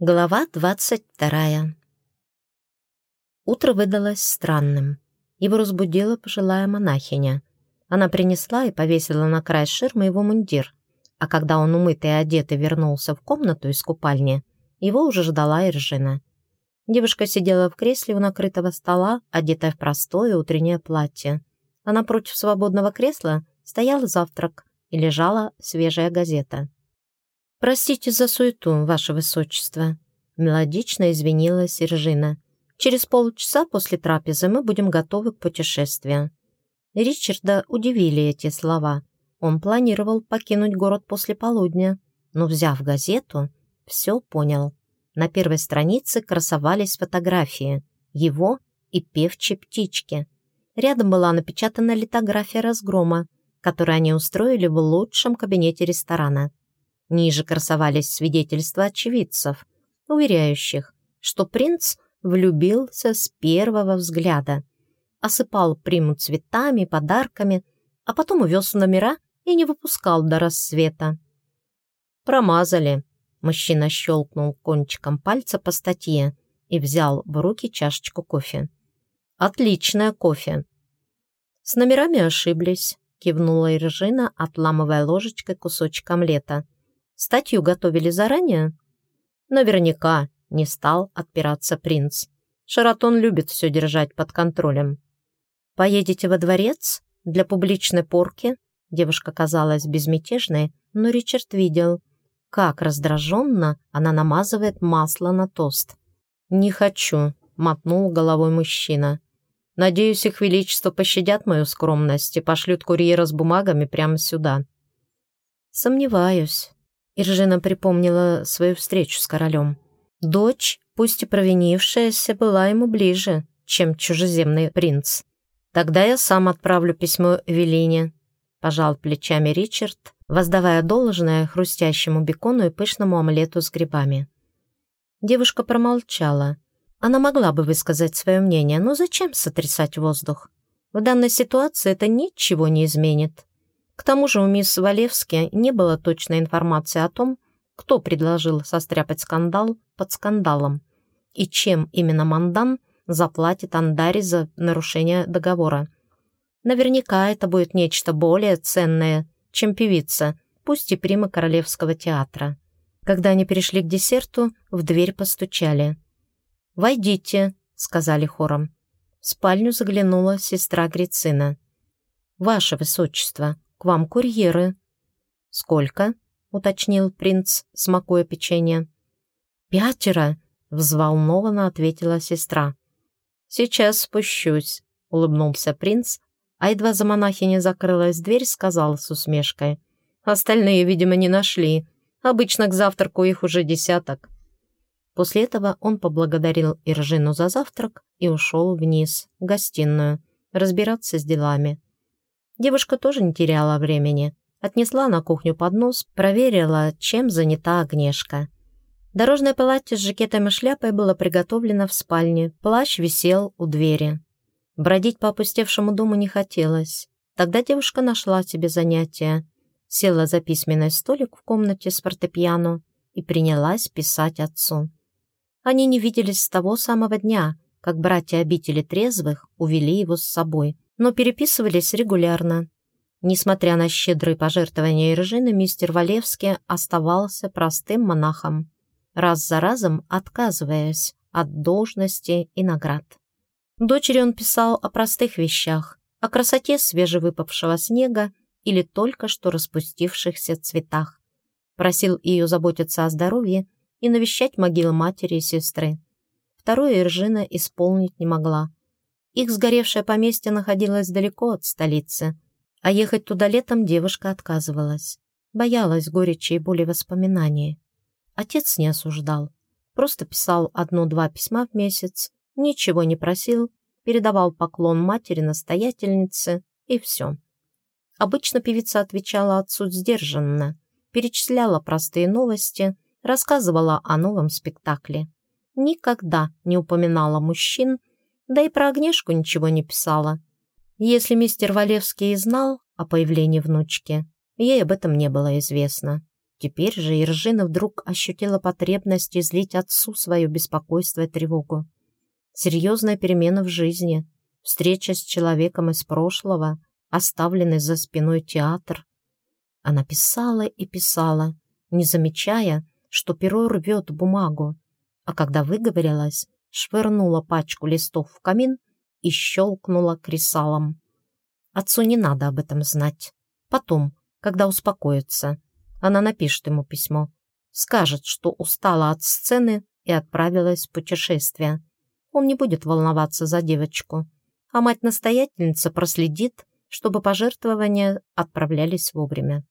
Глава двадцать вторая. Утро выдалось странным. Его разбудила пожилая монахиня. Она принесла и повесила на край ширмы его мундир, а когда он умытый и одетый вернулся в комнату из купальни, его уже ждала Иржина. Девушка сидела в кресле у накрытого стола, одетая в простое утреннее платье. А напротив свободного кресла стоял завтрак и лежала свежая газета. «Простите за суету, ваше высочество», — мелодично извинилась Ржина. «Через полчаса после трапезы мы будем готовы к путешествию». Ричарда удивили эти слова. Он планировал покинуть город после полудня, но, взяв газету, все понял. На первой странице красовались фотографии его и певчей птички. Рядом была напечатана литография разгрома, которую они устроили в лучшем кабинете ресторана. Ниже красовались свидетельства очевидцев, уверяющих, что принц влюбился с первого взгляда, осыпал приму цветами, подарками, а потом увез в номера и не выпускал до рассвета. «Промазали», — мужчина щелкнул кончиком пальца по статье и взял в руки чашечку кофе. «Отличная кофе». «С номерами ошиблись», — кивнула Иржина, отламывая ложечкой кусочек омлета. Статью готовили заранее? Наверняка не стал отпираться принц. Шаратон любит все держать под контролем. «Поедете во дворец? Для публичной порки?» Девушка казалась безмятежной, но Ричард видел, как раздраженно она намазывает масло на тост. «Не хочу», — мотнул головой мужчина. «Надеюсь, их величество пощадят мою скромность и пошлют курьера с бумагами прямо сюда». «Сомневаюсь», Иржина припомнила свою встречу с королем. Дочь, пусть и провинившаяся, была ему ближе, чем чужеземный принц. «Тогда я сам отправлю письмо Велине», — пожал плечами Ричард, воздавая должное хрустящему бекону и пышному омлету с грибами. Девушка промолчала. Она могла бы высказать свое мнение, но зачем сотрясать воздух? В данной ситуации это ничего не изменит. К тому же у мисс Валевски не было точной информации о том, кто предложил состряпать скандал под скандалом и чем именно Мандан заплатит Андаре за нарушение договора. Наверняка это будет нечто более ценное, чем певица, пусть и прима Королевского театра. Когда они перешли к десерту, в дверь постучали. «Войдите», — сказали хором. В спальню заглянула сестра Грицина. «Ваше Высочество», к вам курьеры». «Сколько?» — уточнил принц, смакуя печенье. «Пятеро», — взволнованно ответила сестра. «Сейчас спущусь», — улыбнулся принц, а едва за монахиней закрылась дверь, сказал с усмешкой. «Остальные, видимо, не нашли. Обычно к завтраку их уже десяток». После этого он поблагодарил Иржину за завтрак и ушел вниз, в гостиную, разбираться с делами. Девушка тоже не теряла времени. Отнесла на кухню поднос, проверила, чем занята Агнешка. Дорожное платье с жакетом и шляпой было приготовлено в спальне, плащ висел у двери. Бродить по опустевшему дому не хотелось. Тогда девушка нашла себе занятие, села за письменный столик в комнате с фортепиано и принялась писать отцу. Они не виделись с того самого дня, как братья обители трезвых увели его с собой – но переписывались регулярно. Несмотря на щедрые пожертвования Иржины, мистер Валевский оставался простым монахом, раз за разом отказываясь от должности и наград. Дочери он писал о простых вещах, о красоте свежевыпавшего снега или только что распустившихся цветах. Просил ее заботиться о здоровье и навещать могилы матери и сестры. Второе Иржина исполнить не могла. Их сгоревшее поместье находилось далеко от столицы, а ехать туда летом девушка отказывалась. Боялась горечи и боли воспоминаний. Отец не осуждал. Просто писал одно-два письма в месяц, ничего не просил, передавал поклон матери-настоятельнице и все. Обычно певица отвечала отцу сдержанно, перечисляла простые новости, рассказывала о новом спектакле. Никогда не упоминала мужчин, да и про Агнешку ничего не писала. Если мистер Валевский и знал о появлении внучки, ей об этом не было известно. Теперь же Иржина вдруг ощутила потребность излить отцу свое беспокойство и тревогу. Серьезная перемена в жизни, встреча с человеком из прошлого, оставленный за спиной театр. Она писала и писала, не замечая, что перо рвет бумагу, а когда выговорилась, швырнула пачку листов в камин и щелкнула кресалом. Отцу не надо об этом знать. Потом, когда успокоится, она напишет ему письмо, скажет, что устала от сцены и отправилась в путешествие. Он не будет волноваться за девочку, а мать-настоятельница проследит, чтобы пожертвования отправлялись вовремя.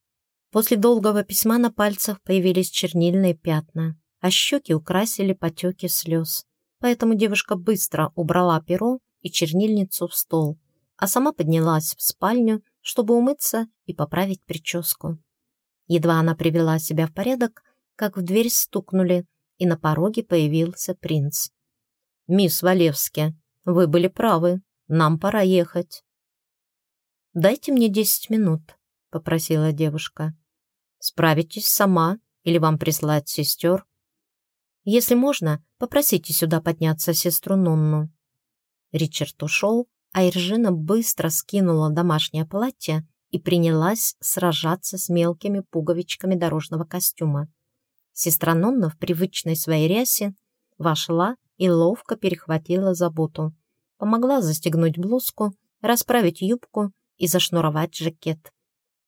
После долгого письма на пальцах появились чернильные пятна, а щеки украсили потеки слез. Поэтому девушка быстро убрала перо и чернильницу в стол, а сама поднялась в спальню, чтобы умыться и поправить прическу. Едва она привела себя в порядок, как в дверь стукнули, и на пороге появился принц. «Мисс Валевски, вы были правы, нам пора ехать». «Дайте мне десять минут», — попросила девушка. «Справитесь сама или вам прислать сестер?» «Если можно, попросите сюда подняться сестру Нонну». Ричард ушел, а Иржина быстро скинула домашнее платье и принялась сражаться с мелкими пуговичками дорожного костюма. Сестра Нонна в привычной своей рясе вошла и ловко перехватила заботу. Помогла застегнуть блузку, расправить юбку и зашнуровать жакет.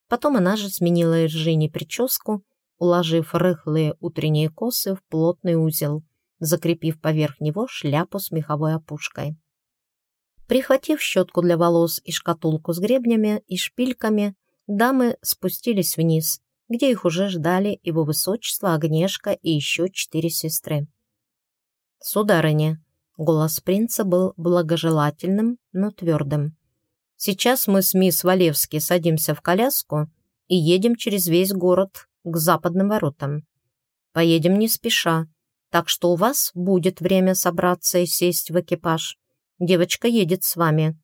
Потом она же сменила Иржине прическу, уложив рыхлые утренние косы в плотный узел, закрепив поверх него шляпу с меховой опушкой. Прихватив щетку для волос и шкатулку с гребнями и шпильками, дамы спустились вниз, где их уже ждали его высочество Агнешка и еще четыре сестры. «Сударыня», — голос принца был благожелательным, но твердым. «Сейчас мы с мисс Валевски садимся в коляску и едем через весь город к западным воротам. Поедем не спеша, так что у вас будет время собраться и сесть в экипаж. Девочка едет с вами.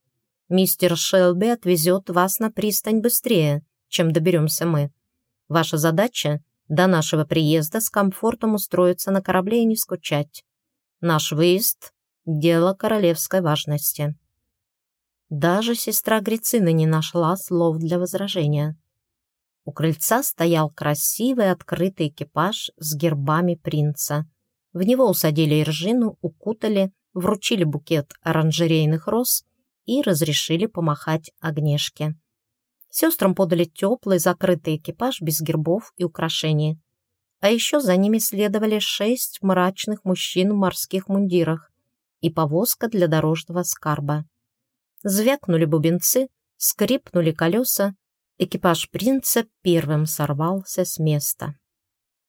Мистер Шелби отвезет вас на пристань быстрее, чем доберемся мы. Ваша задача — до нашего приезда с комфортом устроиться на корабле и не скучать. Наш выезд — дело королевской важности». Даже сестра Грицины не нашла слов для возражения. У крыльца стоял красивый открытый экипаж с гербами принца. В него усадили Иржину, укутали, вручили букет оранжерейных роз и разрешили помахать огнешке. Сестрам подали теплый закрытый экипаж без гербов и украшений. А еще за ними следовали шесть мрачных мужчин в морских мундирах и повозка для дорожного скарба. Звякнули бубенцы, скрипнули колеса, экипаж принца первым сорвался с места.